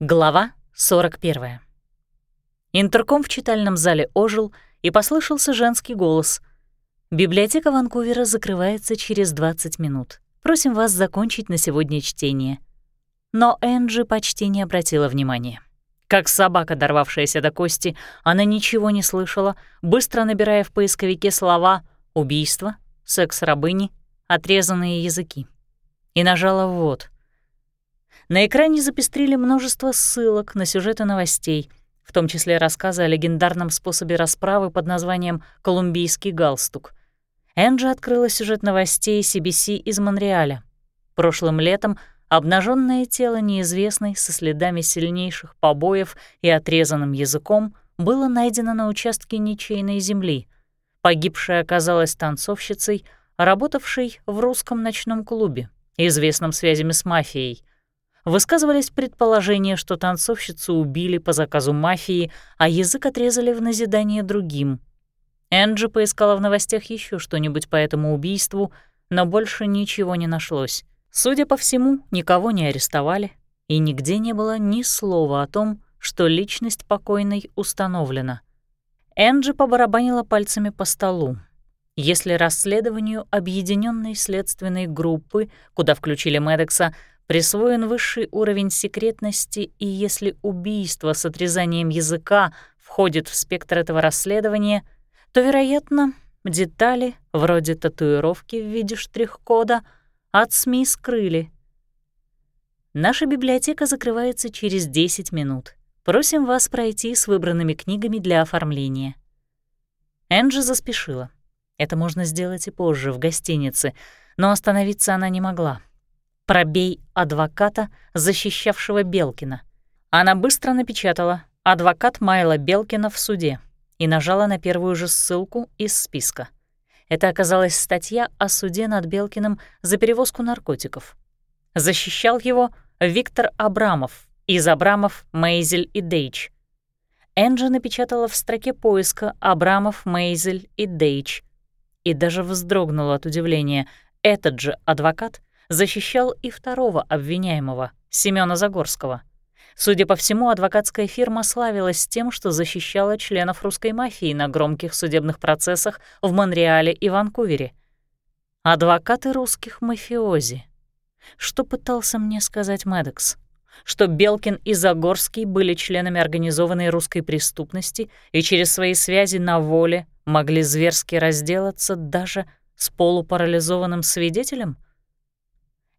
Глава 41. Интерком в читальном зале ожил, и послышался женский голос. «Библиотека Ванкувера закрывается через 20 минут. Просим вас закончить на сегодня чтение». Но Энджи почти не обратила внимания. Как собака, дорвавшаяся до кости, она ничего не слышала, быстро набирая в поисковике слова «убийство», «секс рабыни», «отрезанные языки». И нажала «ввод». На экране запестрили множество ссылок на сюжеты новостей, в том числе рассказы о легендарном способе расправы под названием «Колумбийский галстук». Энджи открыла сюжет новостей CBC из Монреаля. Прошлым летом обнаженное тело неизвестной со следами сильнейших побоев и отрезанным языком было найдено на участке ничейной земли. Погибшая оказалась танцовщицей, работавшей в русском ночном клубе, известном связями с мафией. Высказывались предположения, что танцовщицу убили по заказу мафии, а язык отрезали в назидание другим. Энджи поискала в новостях еще что-нибудь по этому убийству, но больше ничего не нашлось. Судя по всему, никого не арестовали, и нигде не было ни слова о том, что личность покойной установлена. Энджи побарабанила пальцами по столу. Если расследованию объединенной следственной группы, куда включили Медекса, присвоен высший уровень секретности, и если убийство с отрезанием языка входит в спектр этого расследования, то, вероятно, детали, вроде татуировки в виде штрих-кода, от СМИ скрыли. Наша библиотека закрывается через 10 минут. Просим вас пройти с выбранными книгами для оформления. Энджи заспешила. Это можно сделать и позже, в гостинице, но остановиться она не могла. «Пробей адвоката, защищавшего Белкина». Она быстро напечатала «Адвокат Майла Белкина в суде» и нажала на первую же ссылку из списка. Это оказалась статья о суде над Белкиным за перевозку наркотиков. Защищал его Виктор Абрамов из Абрамов, Мейзель и Дейч. Энджи напечатала в строке поиска Абрамов, Мейзель и Дейч и даже вздрогнула от удивления. Этот же адвокат защищал и второго обвиняемого, Семёна Загорского. Судя по всему, адвокатская фирма славилась тем, что защищала членов русской мафии на громких судебных процессах в Монреале и Ванкувере. Адвокаты русских мафиози. Что пытался мне сказать Медекс? Что Белкин и Загорский были членами организованной русской преступности и через свои связи на воле могли зверски разделаться даже с полупарализованным свидетелем?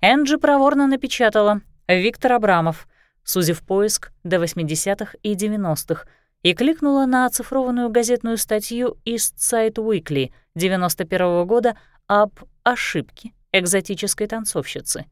Энджи проворно напечатала «Виктор Абрамов», сузив поиск до 80-х и 90-х, и кликнула на оцифрованную газетную статью East Side Weekly 91 -го года об ошибке экзотической танцовщицы.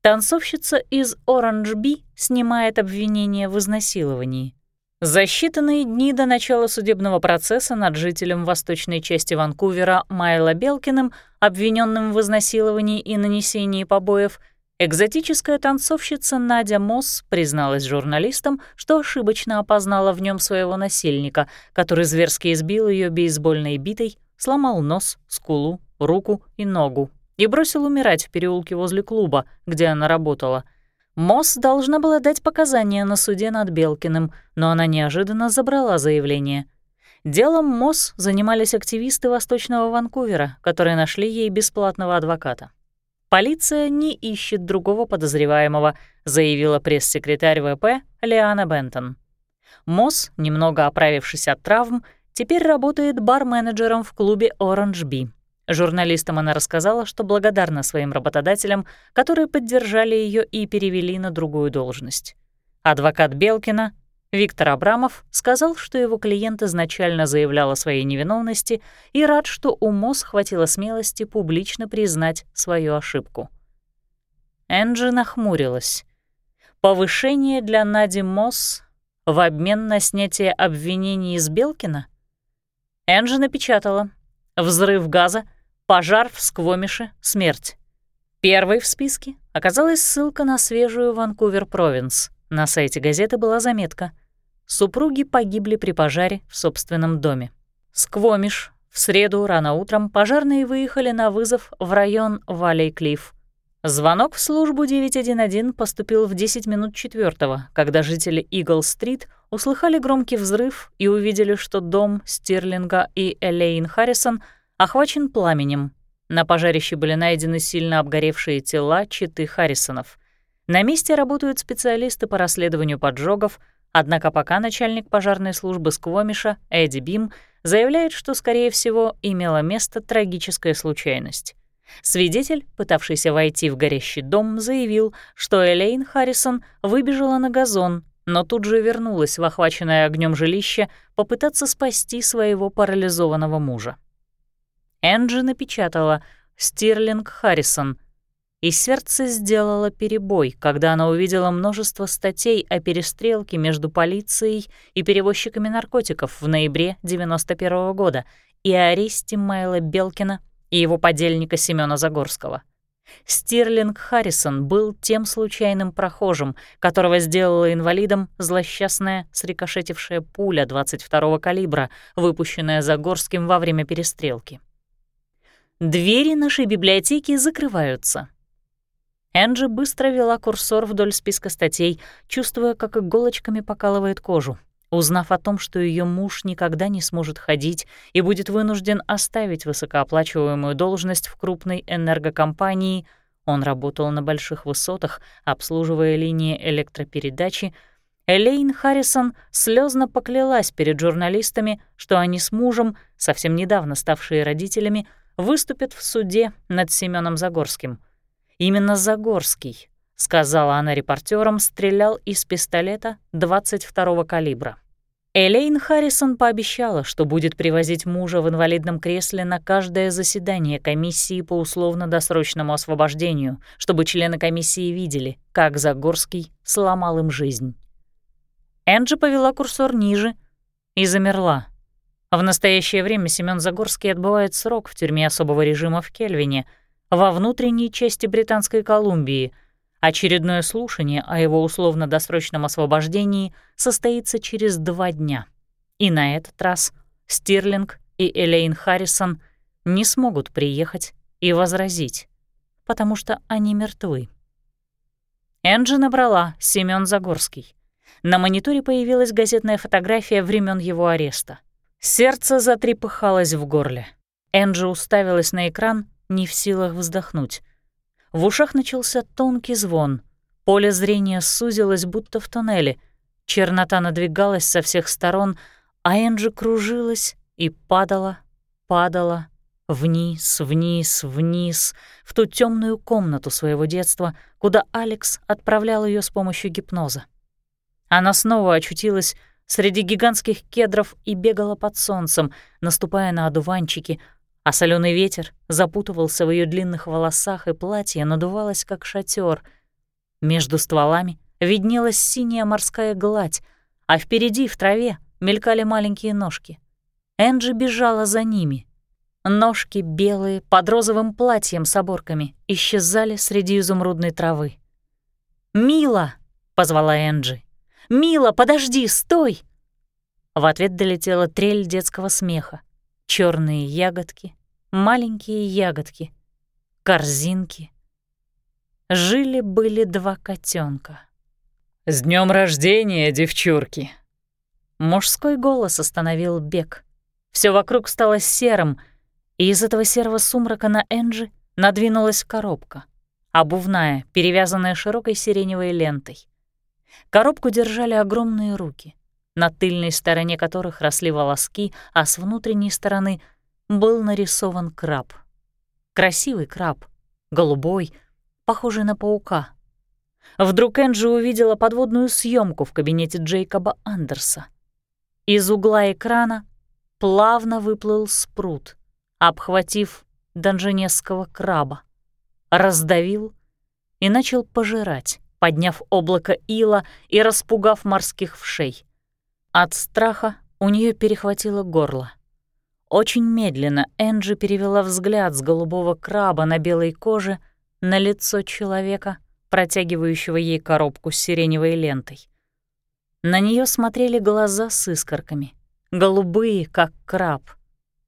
Танцовщица из Orange Bee снимает обвинение в изнасиловании. За считанные дни до начала судебного процесса над жителем восточной части Ванкувера Майла Белкиным, обвиненным в изнасиловании и нанесении побоев, экзотическая танцовщица Надя Мосс призналась журналистам, что ошибочно опознала в нем своего насильника, который зверски избил ее бейсбольной битой, сломал нос, скулу, руку и ногу и бросил умирать в переулке возле клуба, где она работала — Мосс должна была дать показания на суде над Белкиным, но она неожиданно забрала заявление. Делом Мосс занимались активисты Восточного Ванкувера, которые нашли ей бесплатного адвоката. «Полиция не ищет другого подозреваемого», заявила пресс-секретарь ВП Лиана Бентон. Мосс, немного оправившись от травм, теперь работает бар-менеджером в клубе Orange Bee. Журналистам она рассказала, что благодарна своим работодателям, которые поддержали ее и перевели на другую должность. Адвокат Белкина, Виктор Абрамов, сказал, что его клиент изначально заявлял о своей невиновности и рад, что у МОЗ хватило смелости публично признать свою ошибку. Энджи нахмурилась. Повышение для Нади Мосс в обмен на снятие обвинений из Белкина? Энджи напечатала. Взрыв газа — Пожар в Сквомише, смерть. Первой в списке оказалась ссылка на свежую Ванкувер Провинс. На сайте газеты была заметка. Супруги погибли при пожаре в собственном доме. Сквомиш. В среду рано утром пожарные выехали на вызов в район Валей-Клифф. Звонок в службу 911 поступил в 10 минут четвертого, когда жители Игл-стрит услыхали громкий взрыв и увидели, что дом Стирлинга и Элейн Харрисон охвачен пламенем. На пожарище были найдены сильно обгоревшие тела читы Харрисонов. На месте работают специалисты по расследованию поджогов, однако пока начальник пожарной службы Сквомиша Эдди Бим заявляет, что, скорее всего, имела место трагическая случайность. Свидетель, пытавшийся войти в горящий дом, заявил, что Элейн Харрисон выбежала на газон, но тут же вернулась в охваченное огнем жилище попытаться спасти своего парализованного мужа. Энджи напечатала «Стирлинг Харрисон», и сердце сделало перебой, когда она увидела множество статей о перестрелке между полицией и перевозчиками наркотиков в ноябре 91 -го года и о аресте Майла Белкина и его подельника Семёна Загорского. Стирлинг Харрисон был тем случайным прохожим, которого сделала инвалидом злосчастная срикошетившая пуля 22-го калибра, выпущенная Загорским во время перестрелки. Двери нашей библиотеки закрываются. Энджи быстро вела курсор вдоль списка статей, чувствуя, как иголочками покалывает кожу. Узнав о том, что ее муж никогда не сможет ходить и будет вынужден оставить высокооплачиваемую должность в крупной энергокомпании, он работал на больших высотах, обслуживая линии электропередачи, Элейн Харрисон слезно поклялась перед журналистами, что они с мужем, совсем недавно ставшие родителями, выступят в суде над Семеном Загорским. Именно Загорский, сказала она репортерам, стрелял из пистолета 22-го калибра. Элейн Харрисон пообещала, что будет привозить мужа в инвалидном кресле на каждое заседание комиссии по условно-досрочному освобождению, чтобы члены комиссии видели, как Загорский сломал им жизнь. Энджи повела курсор ниже и замерла. В настоящее время Семён Загорский отбывает срок в тюрьме особого режима в Кельвине, во внутренней части Британской Колумбии — Очередное слушание о его условно-досрочном освобождении состоится через два дня. И на этот раз Стирлинг и Элейн Харрисон не смогут приехать и возразить, потому что они мертвы. Энджи набрала Семён Загорский. На мониторе появилась газетная фотография времен его ареста. Сердце затрепыхалось в горле. Энджи уставилась на экран, не в силах вздохнуть. В ушах начался тонкий звон. Поле зрения сузилось, будто в туннеле. Чернота надвигалась со всех сторон, а Энджи кружилась и падала, падала вниз, вниз, вниз, в ту темную комнату своего детства, куда Алекс отправлял ее с помощью гипноза. Она снова очутилась среди гигантских кедров и бегала под солнцем, наступая на одуванчики, а соленый ветер запутывался в ее длинных волосах, и платье надувалось, как шатер. Между стволами виднелась синяя морская гладь, а впереди, в траве, мелькали маленькие ножки. Энджи бежала за ними. Ножки белые, под розовым платьем с оборками, исчезали среди изумрудной травы. «Мила!» — позвала Энджи. «Мила, подожди, стой!» В ответ долетела трель детского смеха. Черные ягодки, маленькие ягодки, корзинки. Жили-были два котенка. «С днем рождения, девчурки!» Мужской голос остановил бег. Все вокруг стало серым, и из этого серого сумрака на Энджи надвинулась коробка, обувная, перевязанная широкой сиреневой лентой. Коробку держали огромные руки, на тыльной стороне которых росли волоски, а с внутренней стороны — был нарисован краб. Красивый краб, голубой, похожий на паука. Вдруг Энджи увидела подводную съемку в кабинете Джейкоба Андерса. Из угла экрана плавно выплыл спрут, обхватив донженесского краба, раздавил и начал пожирать, подняв облако ила и распугав морских вшей. От страха у нее перехватило горло. Очень медленно Энджи перевела взгляд с голубого краба на белой коже на лицо человека, протягивающего ей коробку с сиреневой лентой. На нее смотрели глаза с искорками, голубые, как краб,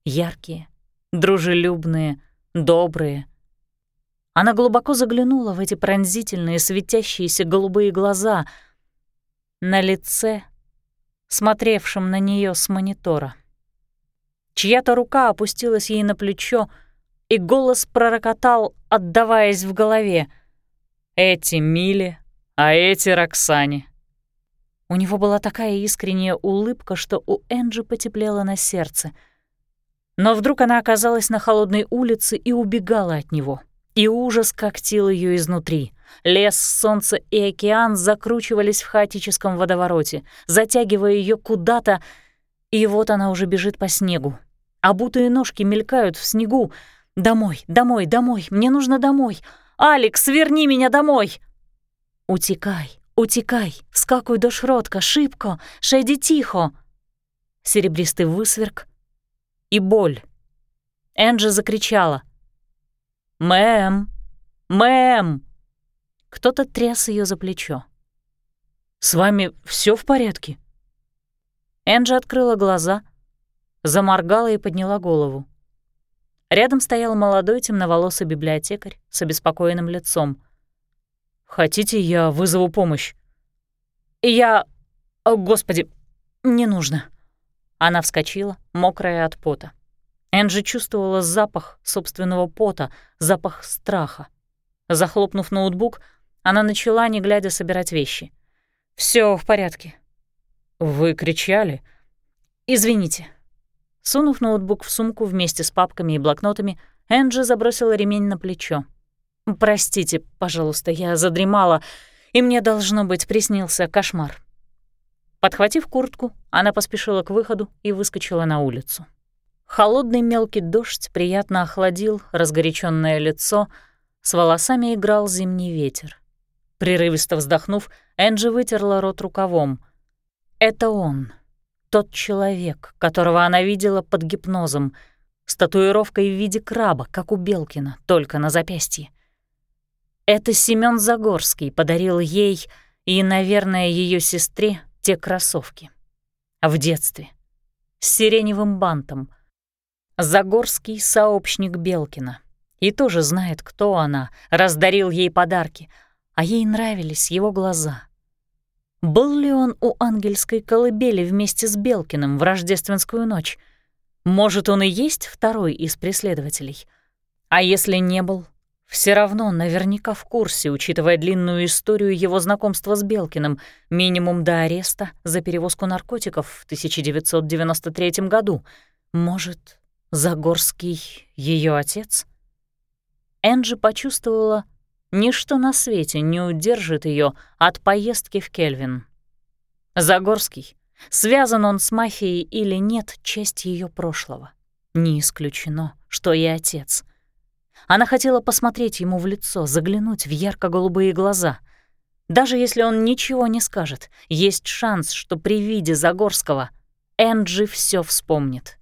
яркие, дружелюбные, добрые. Она глубоко заглянула в эти пронзительные, светящиеся голубые глаза на лице, смотревшем на нее с монитора. Чья-то рука опустилась ей на плечо, и голос пророкотал, отдаваясь в голове. «Эти Миле, а эти Роксане». У него была такая искренняя улыбка, что у Энджи потеплело на сердце. Но вдруг она оказалась на холодной улице и убегала от него. И ужас когтил ее изнутри. Лес, солнце и океан закручивались в хаотическом водовороте, затягивая ее куда-то, и вот она уже бежит по снегу. Обутые ножки мелькают в снегу. «Домой, домой, домой, мне нужно домой! Алекс, верни меня домой!» «Утекай, «Утекай! Вскакуй до шротка! Шибко! Шейди тихо!» Серебристый высверк и боль. Энджи закричала. «Мэм! Мэм!» Кто-то тряс ее за плечо. «С вами все в порядке?» Энджи открыла глаза, заморгала и подняла голову. Рядом стоял молодой темноволосый библиотекарь с обеспокоенным лицом. «Хотите, я вызову помощь?» «Я... О, господи, не нужно». Она вскочила, мокрая от пота. Энджи чувствовала запах собственного пота, запах страха. Захлопнув ноутбук, она начала, не глядя, собирать вещи. Все в порядке». «Вы кричали?» «Извините». Сунув ноутбук в сумку вместе с папками и блокнотами, Энджи забросила ремень на плечо. «Простите, пожалуйста, я задремала, и мне, должно быть, приснился кошмар». Подхватив куртку, она поспешила к выходу и выскочила на улицу. Холодный мелкий дождь приятно охладил разгоряченное лицо, с волосами играл зимний ветер. Прерывисто вздохнув, Энджи вытерла рот рукавом. Это он, тот человек, которого она видела под гипнозом, с татуировкой в виде краба, как у Белкина, только на запястье. Это Семён Загорский подарил ей и, наверное, ее сестре те кроссовки. В детстве. С сиреневым бантом. Загорский — сообщник Белкина. И тоже знает, кто она, раздарил ей подарки, а ей нравились его глаза. Был ли он у ангельской колыбели вместе с Белкиным в рождественскую ночь? Может, он и есть второй из преследователей? А если не был, все равно наверняка в курсе, учитывая длинную историю его знакомства с Белкиным, минимум до ареста за перевозку наркотиков в 1993 году. Может, Загорский — ее отец? Энджи почувствовала, ничто на свете не удержит ее от поездки в Кельвин. Загорский, связан он с мафией или нет, часть ее прошлого. Не исключено, что и отец — она хотела посмотреть ему в лицо, заглянуть в ярко-голубые глаза. Даже если он ничего не скажет, есть шанс, что при виде Загорского Энджи все вспомнит.